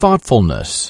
thoughtfulness.